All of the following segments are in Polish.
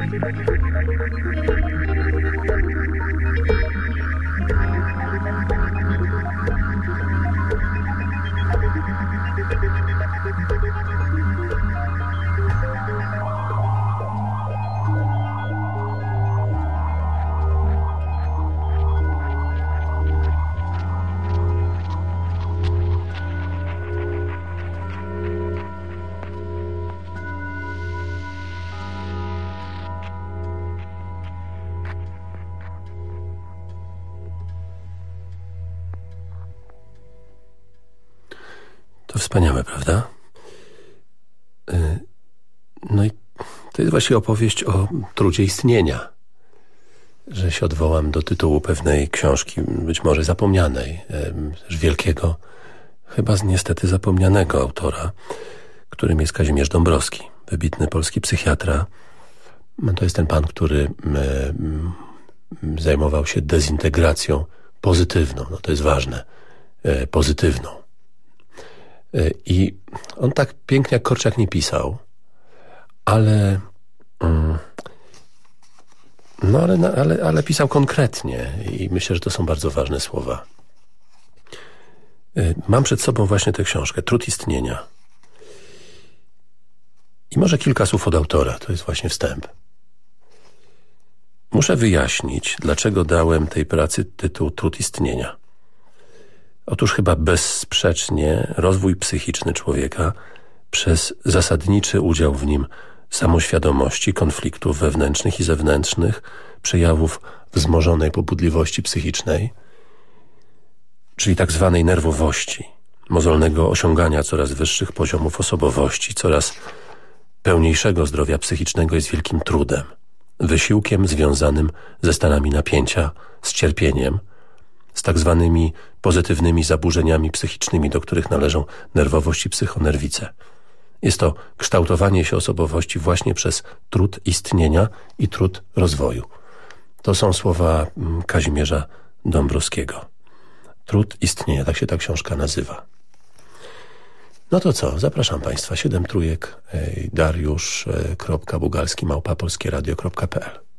バイバイバイバイバイバイバイバイバイ! Jest właśnie opowieść o trudzie istnienia. Że się odwołam do tytułu pewnej książki, być może zapomnianej, wielkiego, chyba niestety zapomnianego autora, którym jest Kazimierz Dąbrowski, wybitny polski psychiatra. No to jest ten pan, który zajmował się dezintegracją pozytywną, no to jest ważne, e, pozytywną i on tak pięknie jak Korczak nie pisał, ale... Mm, no ale, ale, ale pisał konkretnie i myślę, że to są bardzo ważne słowa. Y, mam przed sobą właśnie tę książkę, Trud istnienia. I może kilka słów od autora, to jest właśnie wstęp. Muszę wyjaśnić, dlaczego dałem tej pracy tytuł Trud istnienia. Otóż chyba bezsprzecznie rozwój psychiczny człowieka przez zasadniczy udział w nim samoświadomości, konfliktów wewnętrznych i zewnętrznych, przejawów wzmożonej pobudliwości psychicznej, czyli tak zwanej nerwowości, mozolnego osiągania coraz wyższych poziomów osobowości, coraz pełniejszego zdrowia psychicznego jest wielkim trudem, wysiłkiem związanym ze stanami napięcia, z cierpieniem, z tak zwanymi pozytywnymi zaburzeniami psychicznymi, do których należą nerwowość i psychonerwice. Jest to kształtowanie się osobowości właśnie przez trud istnienia i trud rozwoju. To są słowa mm, Kazimierza Dąbrowskiego. Trud istnienia, tak się ta książka nazywa. No to co? Zapraszam Państwa. Siedem trójek dariusz.bugalski małpa polskieradio.pl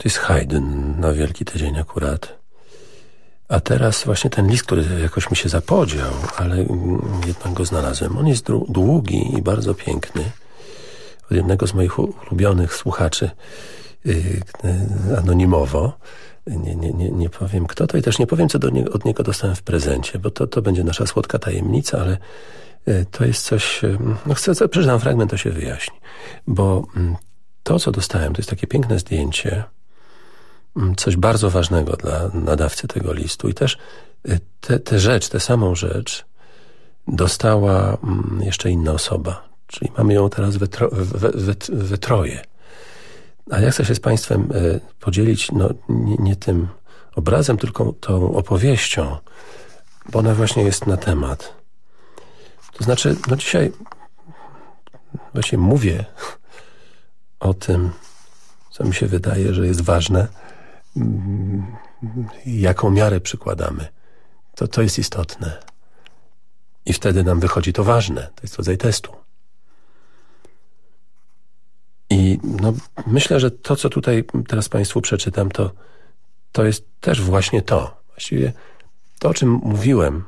To jest Haydn na Wielki Tydzień akurat. A teraz właśnie ten list, który jakoś mi się zapodział, ale jednak go znalazłem. On jest długi i bardzo piękny. Od jednego z moich ulubionych słuchaczy yy, anonimowo. Nie, nie, nie, nie powiem kto to i też nie powiem, co do nie, od niego dostałem w prezencie, bo to, to będzie nasza słodka tajemnica, ale yy, to jest coś... No chcę, przeczytam fragment, to się wyjaśni. Bo mm, to, co dostałem, to jest takie piękne zdjęcie Mm, coś bardzo ważnego dla nadawcy tego listu i też tę te, te rzecz, tę samą rzecz dostała mm, jeszcze inna osoba, czyli mamy ją teraz we, tro, we, we, we troje. A ja chcę się z Państwem e, podzielić no, nie, nie tym obrazem, tylko tą opowieścią, bo ona właśnie jest na temat. To znaczy, no dzisiaj właśnie mówię o tym, co mi się wydaje, że jest ważne, jaką miarę przykładamy, to, to jest istotne. I wtedy nam wychodzi to ważne. To jest rodzaj testu. I no, myślę, że to, co tutaj teraz Państwu przeczytam, to, to jest też właśnie to. Właściwie to, o czym mówiłem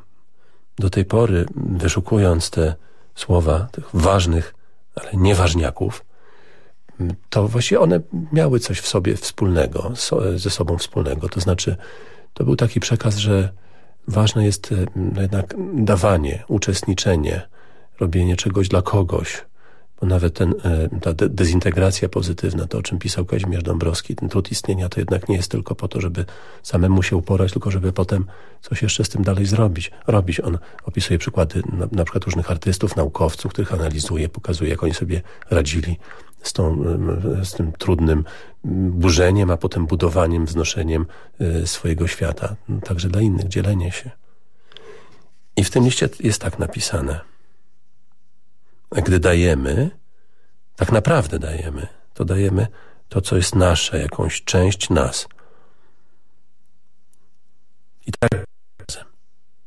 do tej pory, wyszukując te słowa tych ważnych, ale nieważniaków, to właściwie one miały coś w sobie wspólnego, ze sobą wspólnego. To znaczy, to był taki przekaz, że ważne jest e, jednak dawanie, uczestniczenie, robienie czegoś dla kogoś, bo nawet ten, e, ta dezintegracja pozytywna, to o czym pisał Kazimierz Dąbrowski, ten trud istnienia, to jednak nie jest tylko po to, żeby samemu się uporać, tylko żeby potem coś jeszcze z tym dalej zrobić. Robić. On opisuje przykłady na, na przykład różnych artystów, naukowców, których analizuje, pokazuje, jak oni sobie radzili z, tą, z tym trudnym burzeniem, a potem budowaniem, wznoszeniem e, swojego świata. Także dla innych, dzielenie się. I w tym liście jest tak napisane – gdy dajemy, tak naprawdę dajemy, to dajemy to, co jest nasze, jakąś część nas. I tak.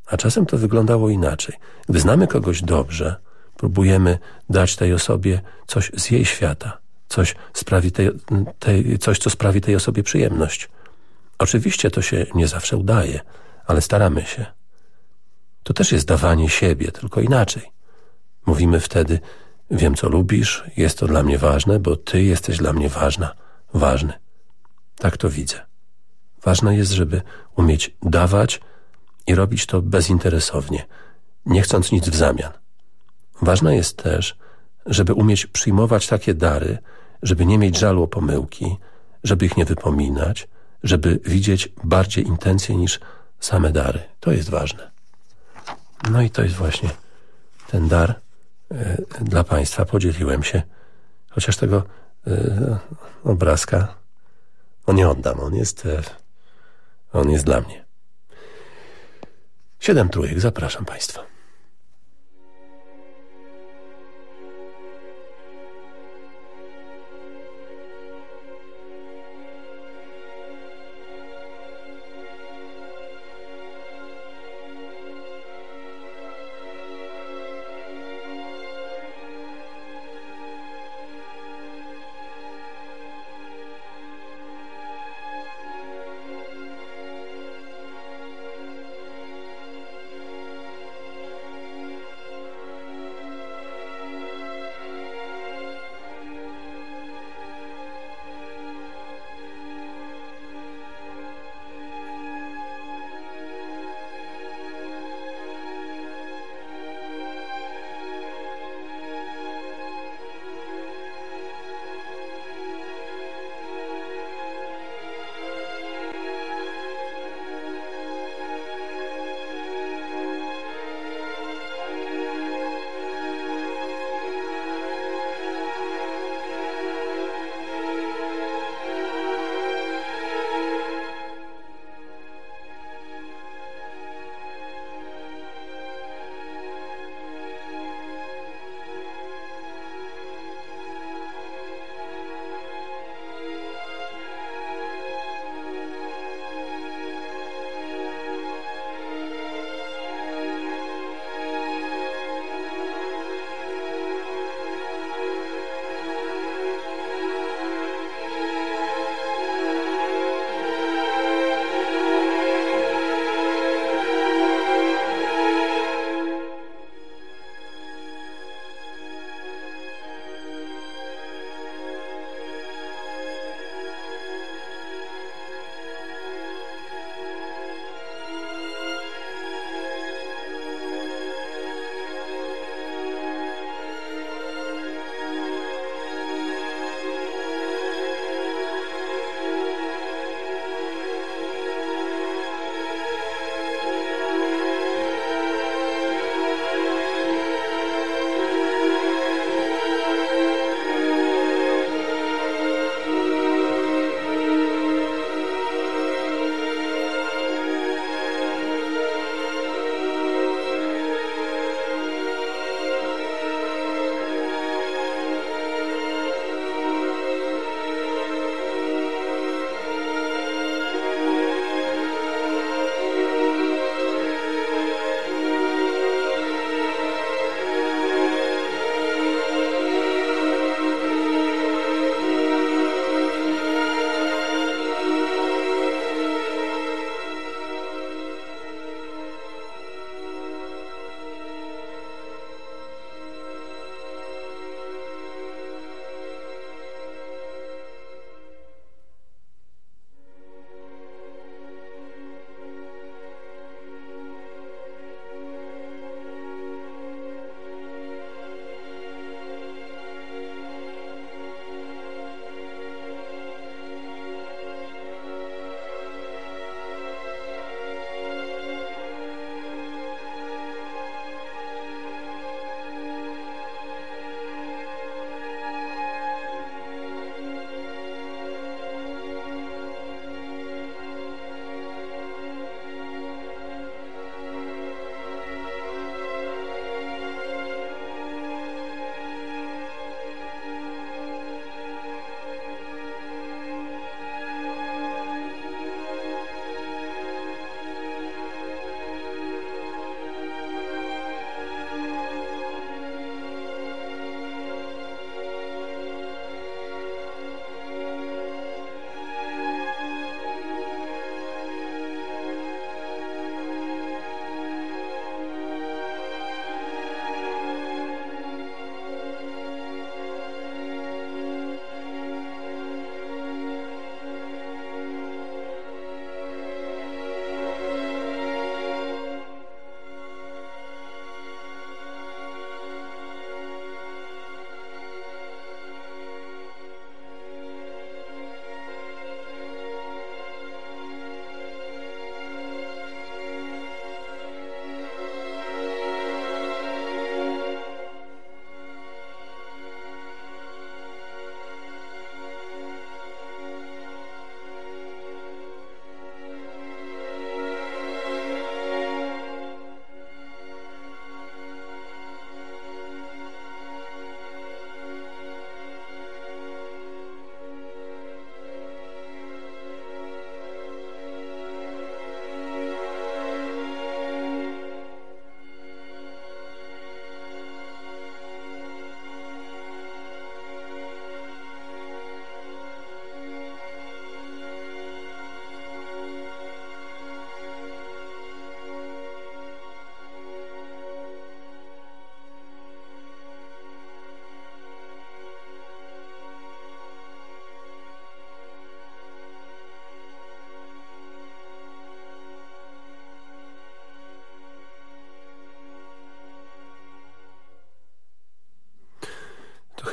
A czasem to wyglądało inaczej. Gdy znamy kogoś dobrze, próbujemy dać tej osobie coś z jej świata, coś, sprawi tej, tej, coś co sprawi tej osobie przyjemność. Oczywiście to się nie zawsze udaje, ale staramy się. To też jest dawanie siebie, tylko inaczej. Mówimy wtedy, wiem co lubisz, jest to dla mnie ważne, bo ty jesteś dla mnie ważna, ważny. Tak to widzę. Ważne jest, żeby umieć dawać i robić to bezinteresownie, nie chcąc nic w zamian. Ważne jest też, żeby umieć przyjmować takie dary, żeby nie mieć żalu o pomyłki, żeby ich nie wypominać, żeby widzieć bardziej intencje niż same dary. To jest ważne. No i to jest właśnie ten dar, E, dla Państwa podzieliłem się, chociaż tego e, obrazka no nie oddam, on jest, e, on jest dla mnie. Siedem trójek, zapraszam Państwa.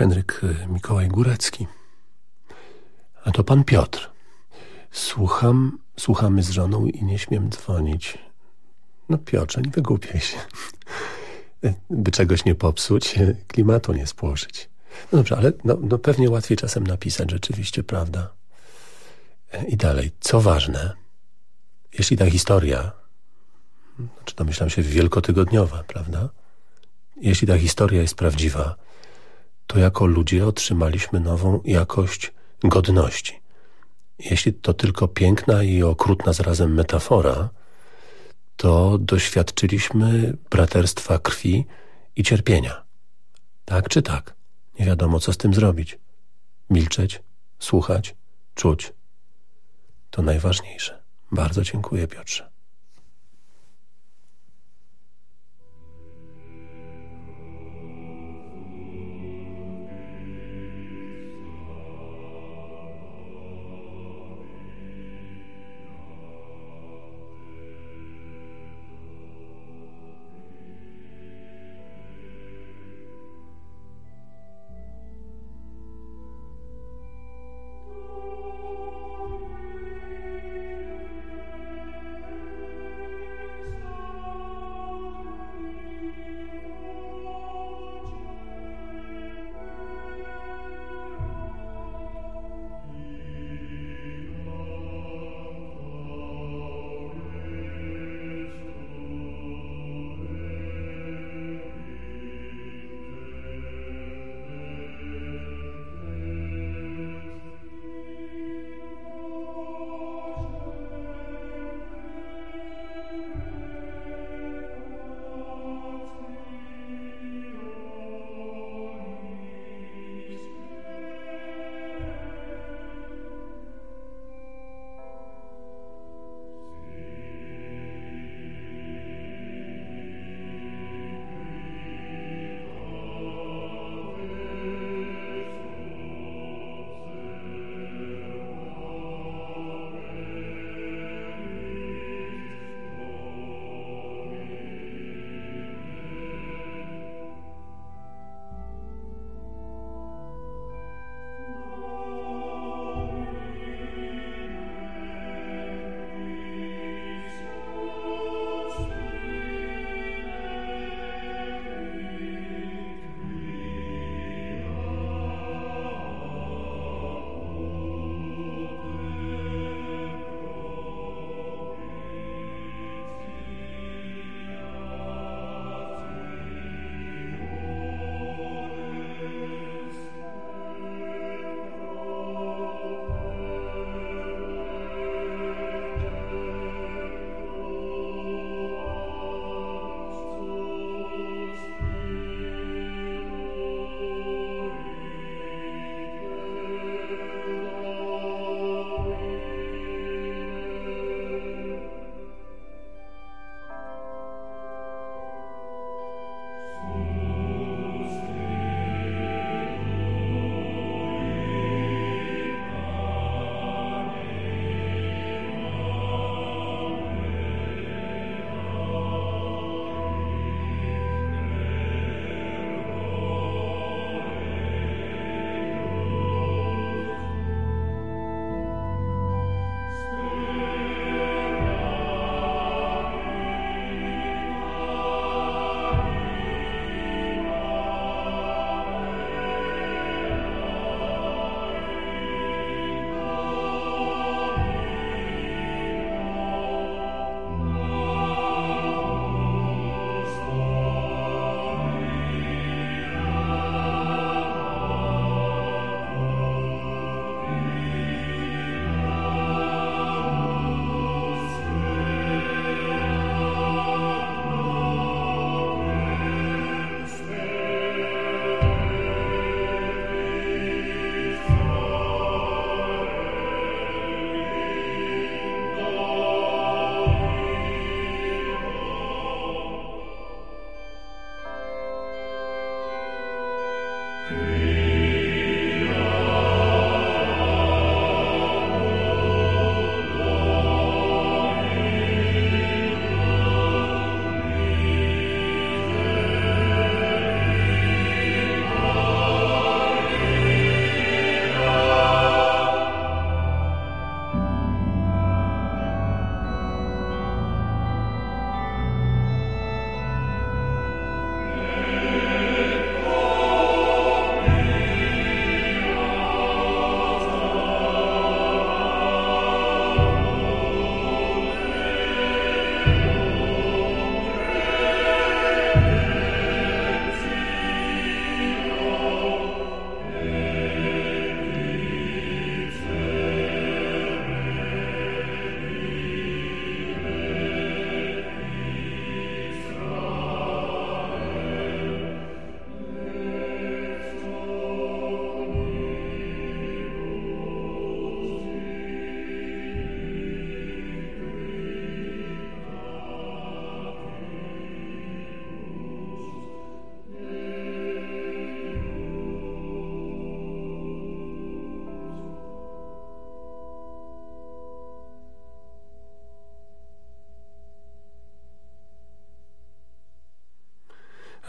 Henryk y, Mikołaj Górecki. A to pan Piotr. Słucham, słuchamy z żoną i nie śmiem dzwonić. No Piotrze, nie wygłupiaj się. By czegoś nie popsuć, klimatu nie spłoszyć. No dobrze, ale no, no pewnie łatwiej czasem napisać rzeczywiście, prawda? I dalej, co ważne, jeśli ta historia, znaczy domyślam się wielkotygodniowa, prawda? Jeśli ta historia jest prawdziwa, to jako ludzie otrzymaliśmy nową jakość godności. Jeśli to tylko piękna i okrutna zarazem metafora, to doświadczyliśmy braterstwa krwi i cierpienia. Tak czy tak? Nie wiadomo, co z tym zrobić. Milczeć, słuchać, czuć. To najważniejsze. Bardzo dziękuję, Piotrze.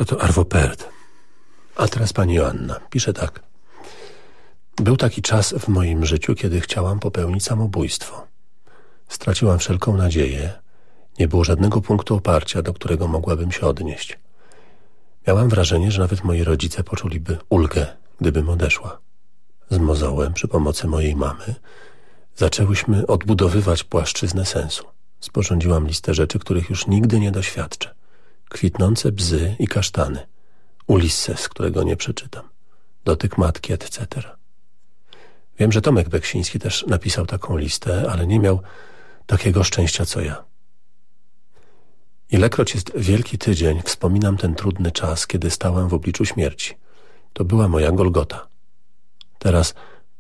To Arvo Pärt. A teraz pani Joanna. Pisze tak. Był taki czas w moim życiu, kiedy chciałam popełnić samobójstwo. Straciłam wszelką nadzieję. Nie było żadnego punktu oparcia, do którego mogłabym się odnieść. Miałam wrażenie, że nawet moi rodzice poczuliby ulgę, gdybym odeszła. Z mozołem przy pomocy mojej mamy zaczęłyśmy odbudowywać płaszczyznę sensu. Sporządziłam listę rzeczy, których już nigdy nie doświadczę. Kwitnące bzy i kasztany. Ulisses, którego nie przeczytam. Dotyk matki, etc. Wiem, że Tomek Beksiński też napisał taką listę, ale nie miał takiego szczęścia co ja. Ilekroć jest Wielki Tydzień, wspominam ten trudny czas, kiedy stałem w obliczu śmierci. To była moja Golgota. Teraz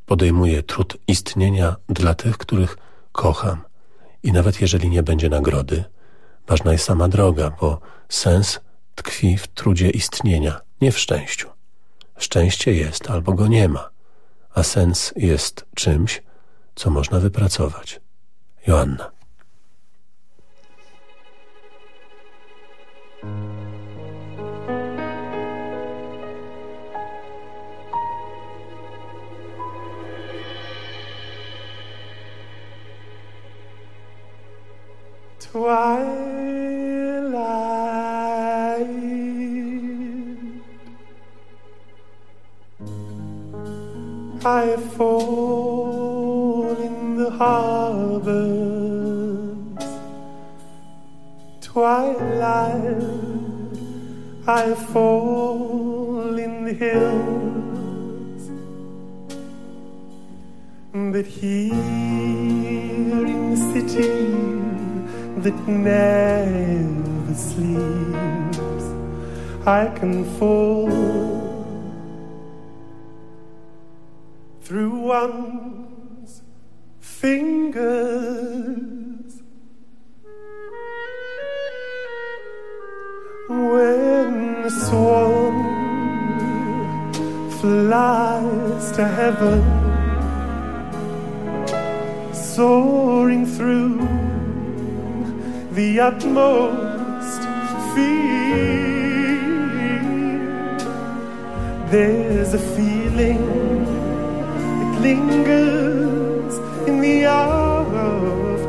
podejmuję trud istnienia dla tych, których kocham. I nawet jeżeli nie będzie nagrody, ważna jest sama droga, bo sens tkwi w trudzie istnienia, nie w szczęściu. Szczęście jest albo go nie ma, a sens jest czymś, co można wypracować. Joanna. Twilight. I fall in the harbors. Twilight. I fall in the hills. But here in the city that never sleeps. I can fall through one's fingers when the swan flies to heaven, soaring through the utmost fear. There's a feeling it lingers in the afterwards.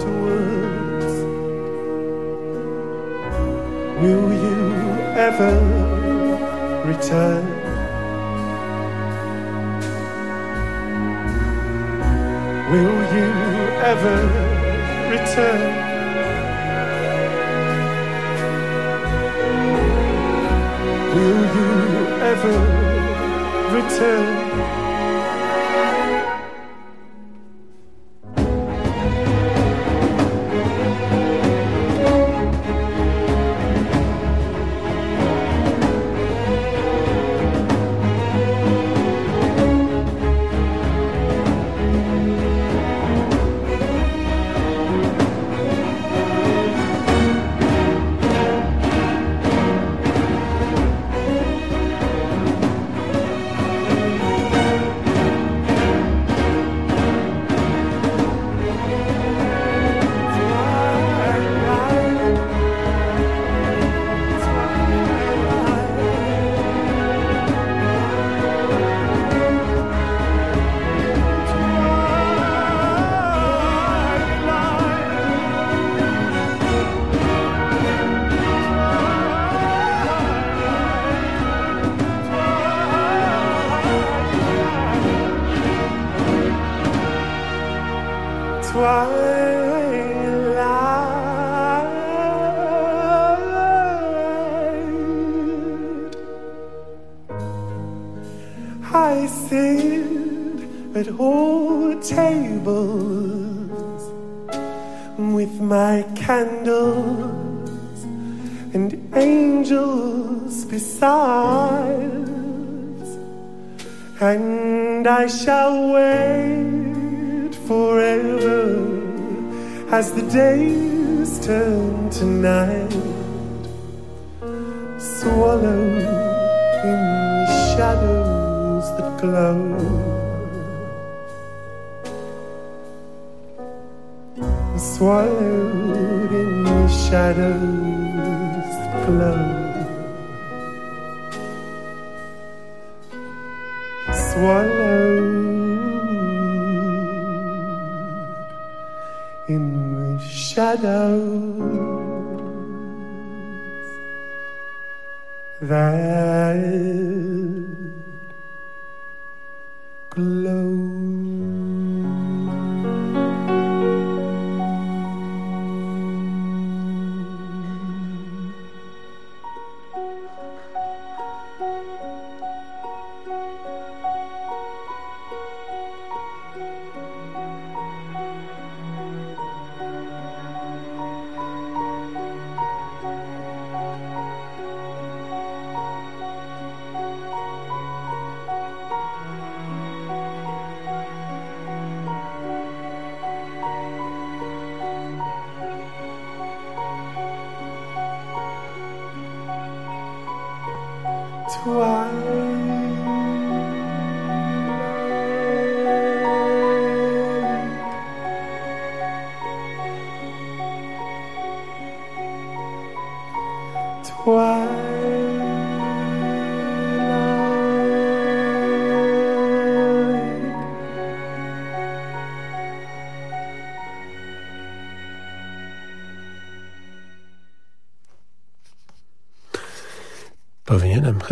Will you ever return? Will you ever return? never return. In the shadows. That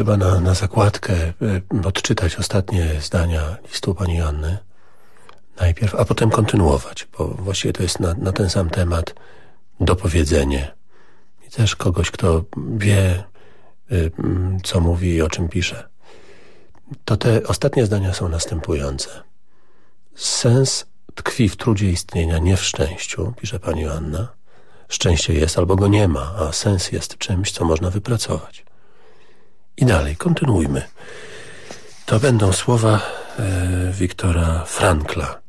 chyba na, na zakładkę e, odczytać ostatnie zdania listu pani Joanny najpierw, a potem kontynuować, bo właściwie to jest na, na ten sam temat dopowiedzenie. I też kogoś, kto wie, y, co mówi i o czym pisze. To te ostatnie zdania są następujące. Sens tkwi w trudzie istnienia, nie w szczęściu, pisze pani Joanna. Szczęście jest albo go nie ma, a sens jest czymś, co można wypracować. I dalej, kontynuujmy. To będą słowa e, Wiktora Frankla,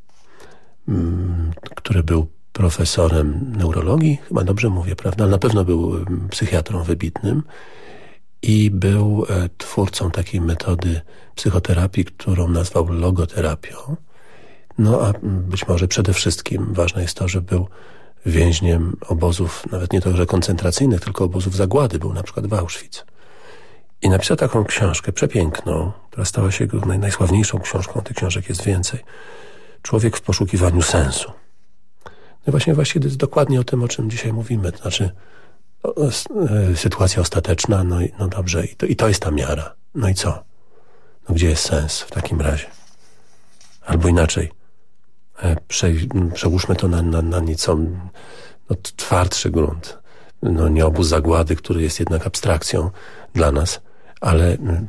m, mm, który był profesorem neurologii, chyba dobrze mówię, prawda? Na pewno był mm, psychiatrą wybitnym i był e, twórcą takiej metody psychoterapii, którą nazwał logoterapią. No a być może przede wszystkim ważne jest to, że był więźniem obozów, nawet nie że koncentracyjnych, tylko obozów zagłady, był na przykład w Auschwitz. I napisał taką książkę przepiękną, która stała się naj, najsławniejszą książką. Tych książek jest więcej. Człowiek w poszukiwaniu sensu. No właśnie, właściwie jest dokładnie o tym, o czym dzisiaj mówimy. To znaczy, o, o, e, sytuacja ostateczna, no, no dobrze, i to, i to jest ta miara. No i co? No gdzie jest sens w takim razie? Albo inaczej, e, prze, przełóżmy to na, na, na nieco no, twardszy grunt. No nie obóz zagłady, który jest jednak abstrakcją dla nas ale mm,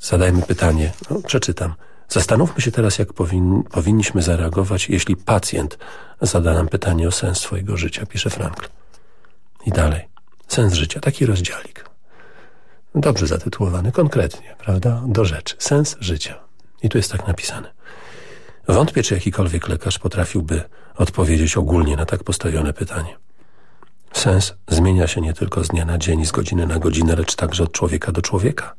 zadajmy pytanie, no, przeczytam. Zastanówmy się teraz, jak powin, powinniśmy zareagować, jeśli pacjent zada nam pytanie o sens swojego życia, pisze Frankl. I dalej. Sens życia, taki rozdziałik. Dobrze zatytułowany, konkretnie, prawda? Do rzeczy. Sens życia. I tu jest tak napisane. Wątpię, czy jakikolwiek lekarz potrafiłby odpowiedzieć ogólnie na tak postawione pytanie. Sens zmienia się nie tylko z dnia na dzień, z godziny na godzinę, lecz także od człowieka do człowieka.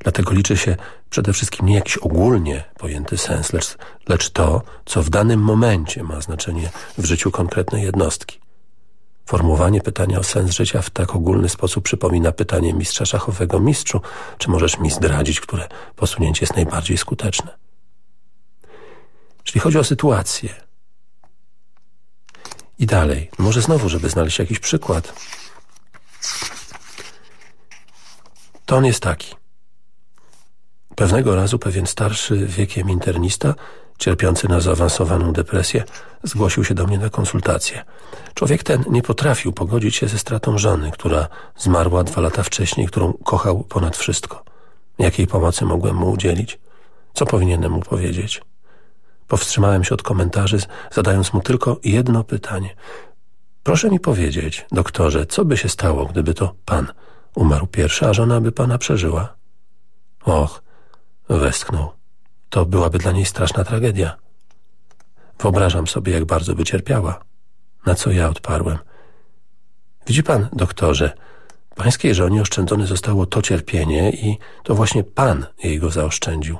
Dlatego liczy się przede wszystkim nie jakiś ogólnie pojęty sens, lecz, lecz to, co w danym momencie ma znaczenie w życiu konkretnej jednostki. Formułowanie pytania o sens życia w tak ogólny sposób przypomina pytanie mistrza szachowego. Mistrzu, czy możesz mi zdradzić, które posunięcie jest najbardziej skuteczne? Czyli chodzi o sytuację, i dalej. Może znowu, żeby znaleźć jakiś przykład. To on jest taki. Pewnego razu pewien starszy wiekiem internista, cierpiący na zaawansowaną depresję, zgłosił się do mnie na konsultację. Człowiek ten nie potrafił pogodzić się ze stratą żony, która zmarła dwa lata wcześniej, którą kochał ponad wszystko. Jakiej pomocy mogłem mu udzielić? Co powinienem mu powiedzieć? Powstrzymałem się od komentarzy, zadając mu tylko jedno pytanie. Proszę mi powiedzieć, doktorze, co by się stało, gdyby to pan umarł pierwszy, a żona by pana przeżyła? Och, westchnął. To byłaby dla niej straszna tragedia. Wyobrażam sobie, jak bardzo by cierpiała. Na co ja odparłem. Widzi pan, doktorze, pańskiej żonie oszczędzone zostało to cierpienie i to właśnie pan jej go zaoszczędził.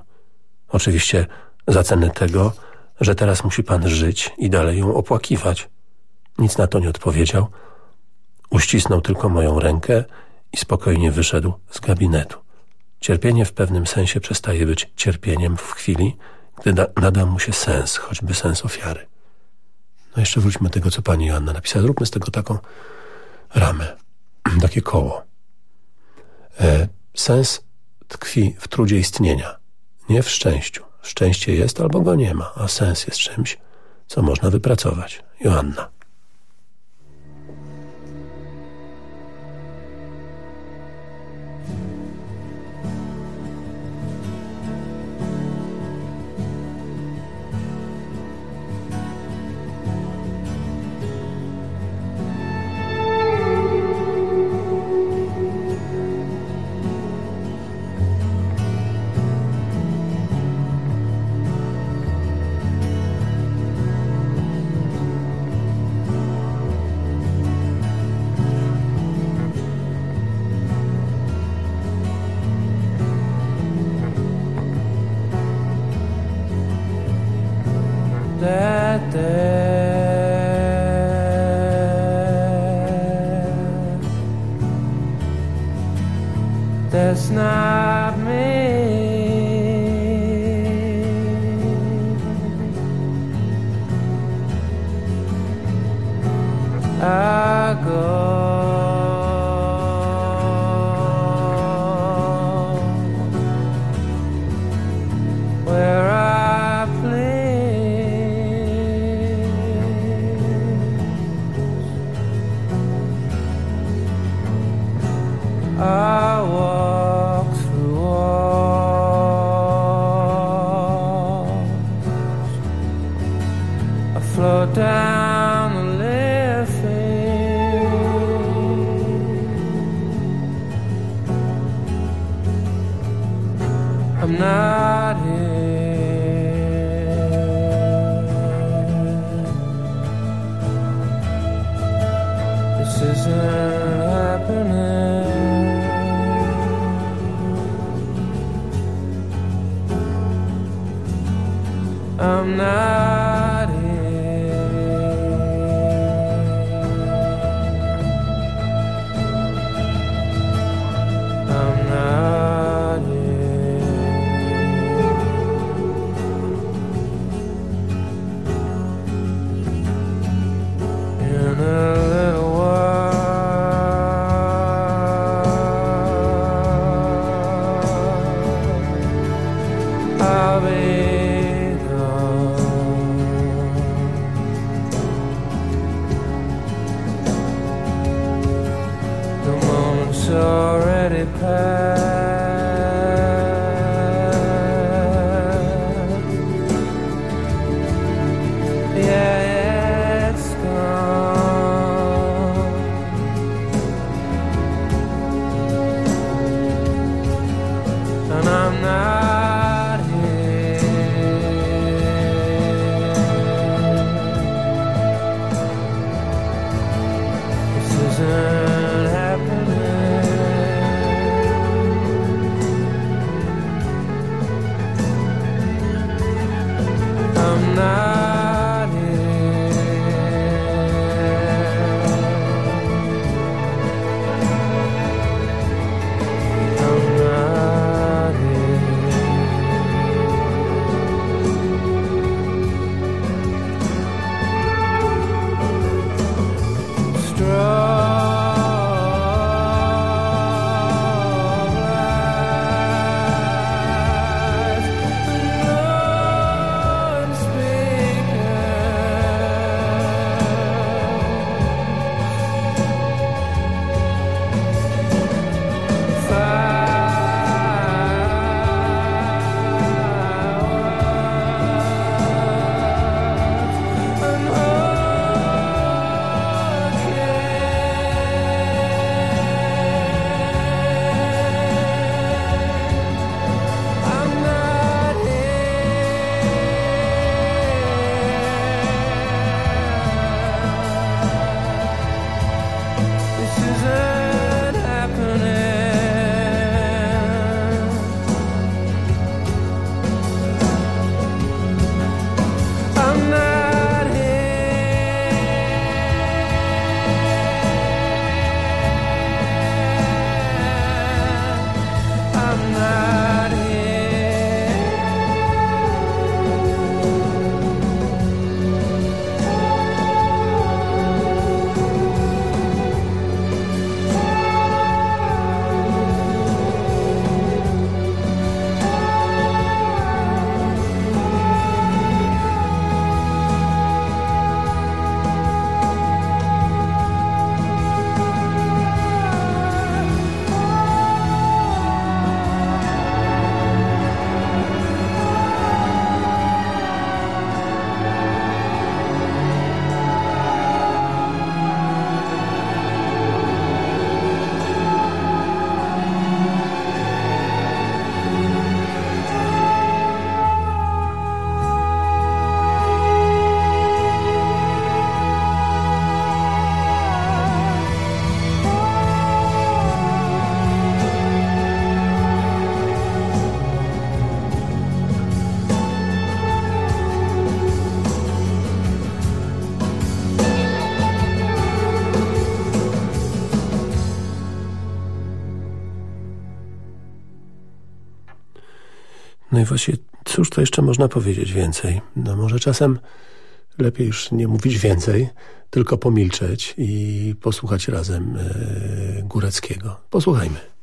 Oczywiście za cenę tego, że teraz musi pan żyć i dalej ją opłakiwać. Nic na to nie odpowiedział. Uścisnął tylko moją rękę i spokojnie wyszedł z gabinetu. Cierpienie w pewnym sensie przestaje być cierpieniem w chwili, gdy da, nada mu się sens, choćby sens ofiary. No jeszcze wróćmy do tego, co pani Joanna napisała. Zróbmy z tego taką ramę, takie koło. E, sens tkwi w trudzie istnienia, nie w szczęściu. Szczęście jest albo go nie ma, a sens jest czymś, co można wypracować. Joanna. No i właśnie, cóż to jeszcze można powiedzieć więcej? No może czasem lepiej już nie mówić więcej, tylko pomilczeć i posłuchać razem e, Góreckiego. Posłuchajmy.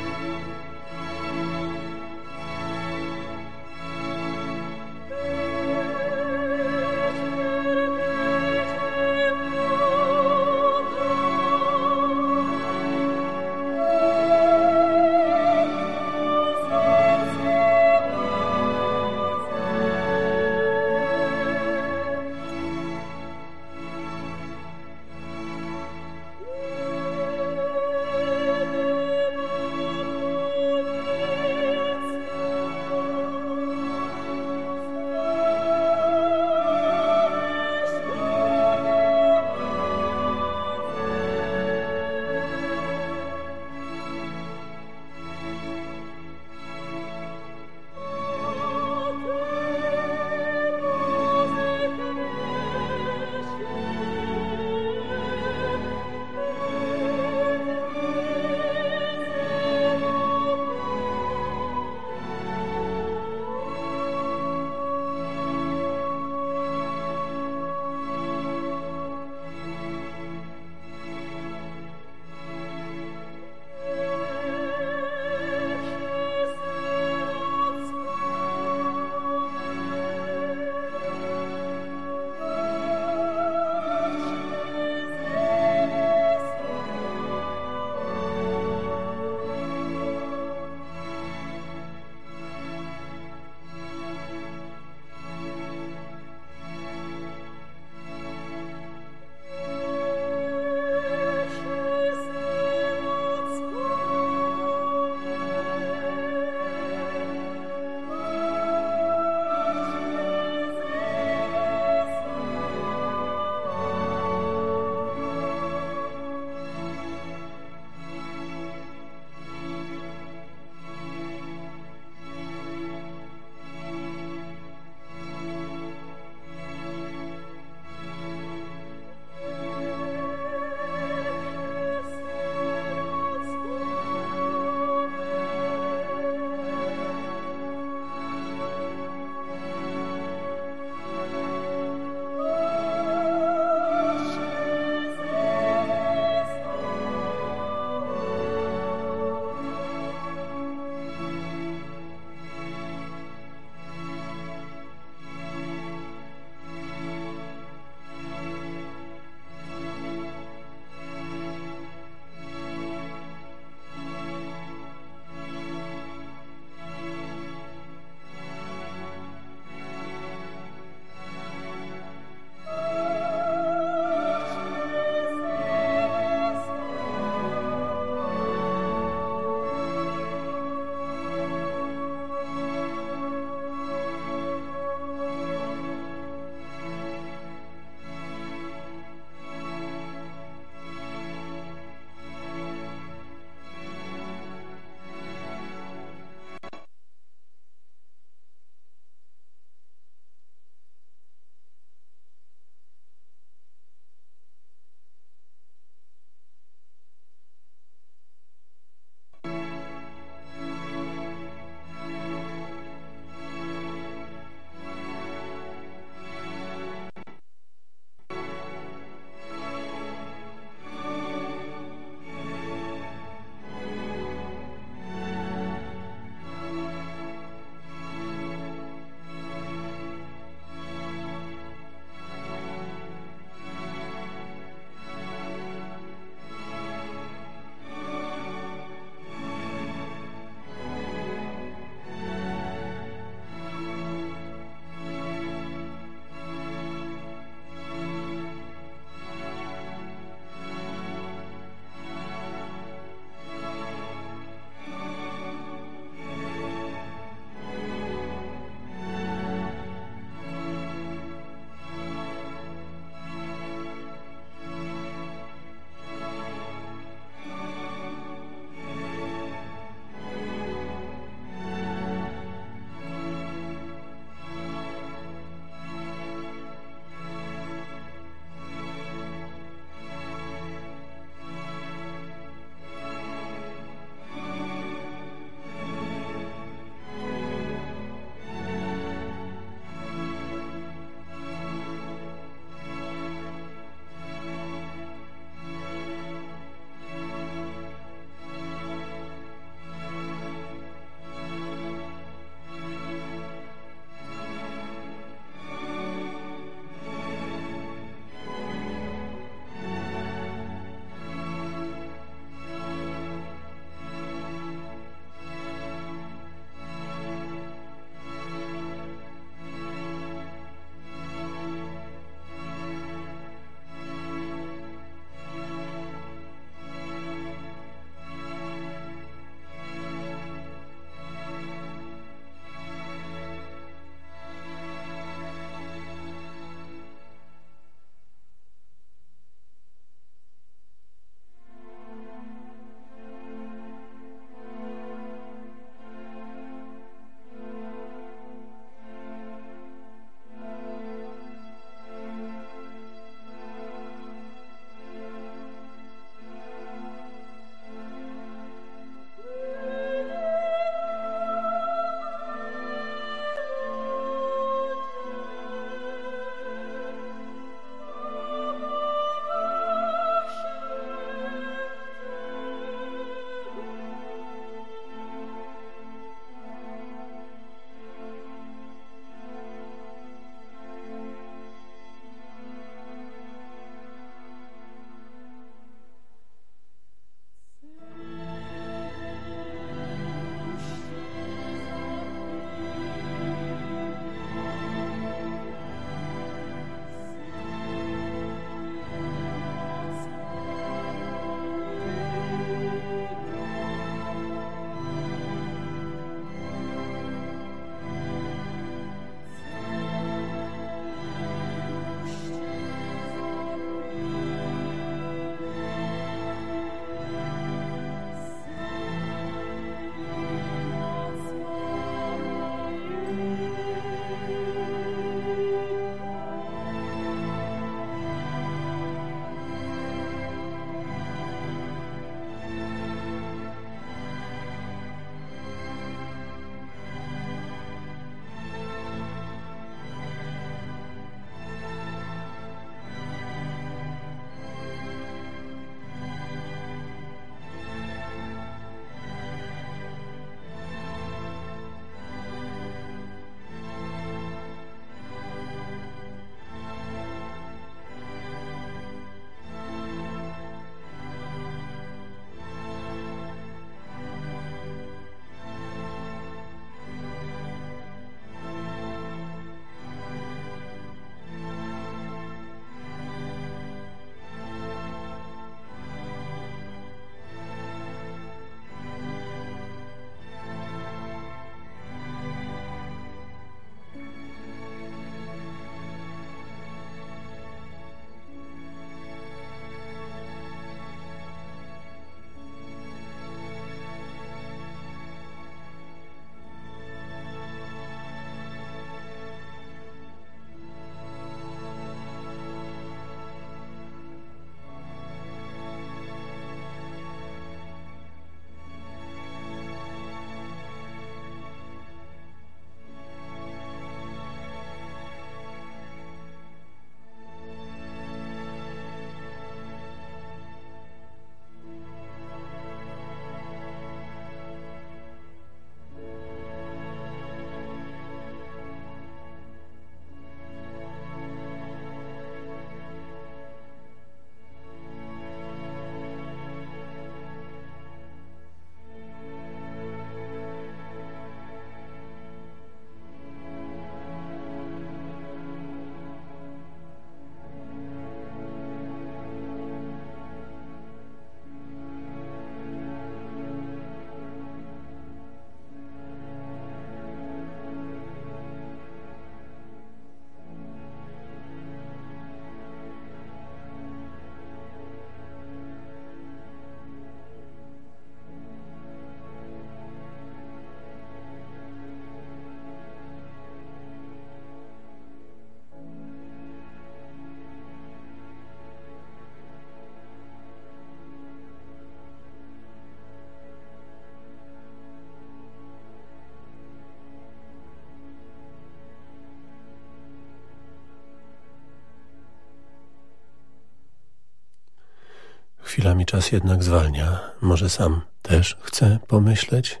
Chwilami czas jednak zwalnia. Może sam też chcę pomyśleć?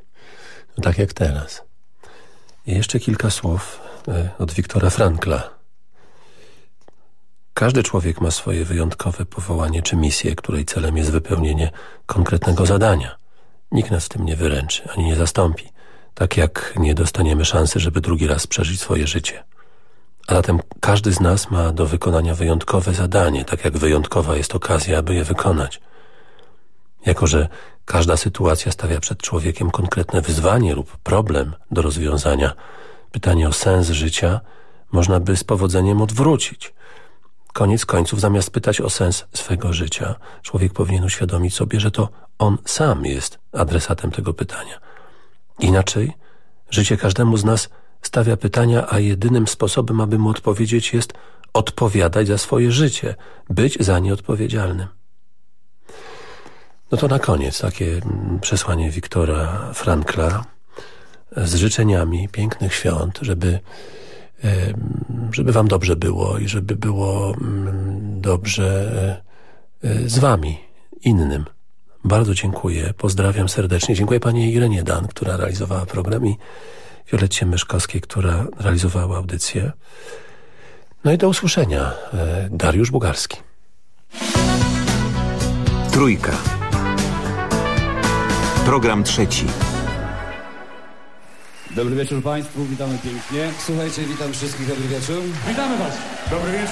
No tak jak teraz. I jeszcze kilka słów e, od Wiktora Frankla. Każdy człowiek ma swoje wyjątkowe powołanie czy misję, której celem jest wypełnienie konkretnego zadania. Nikt nas w tym nie wyręczy, ani nie zastąpi. Tak jak nie dostaniemy szansy, żeby drugi raz przeżyć swoje życie. A zatem każdy z nas ma do wykonania wyjątkowe zadanie, tak jak wyjątkowa jest okazja, aby je wykonać. Jako, że każda sytuacja stawia przed człowiekiem konkretne wyzwanie lub problem do rozwiązania, pytanie o sens życia można by z powodzeniem odwrócić. Koniec końców, zamiast pytać o sens swego życia, człowiek powinien uświadomić sobie, że to on sam jest adresatem tego pytania. Inaczej, życie każdemu z nas stawia pytania, a jedynym sposobem, aby mu odpowiedzieć jest odpowiadać za swoje życie, być za nie odpowiedzialnym. No to na koniec takie mm, przesłanie Wiktora Frankla z życzeniami pięknych świąt, żeby, żeby wam dobrze było i żeby było mm, dobrze e, e, z wami, innym. Bardzo dziękuję, pozdrawiam serdecznie. Dziękuję pani Irenie Dan, która realizowała program i Violetcie Myszkowskiej, która realizowała audycję. No i do usłyszenia. E, Dariusz Bugarski. Trójka. Program trzeci. Dobry wieczór Państwu, witamy pięknie. Słuchajcie, witam wszystkich, dobry wieczór. Witamy Was. Dobry wieczór.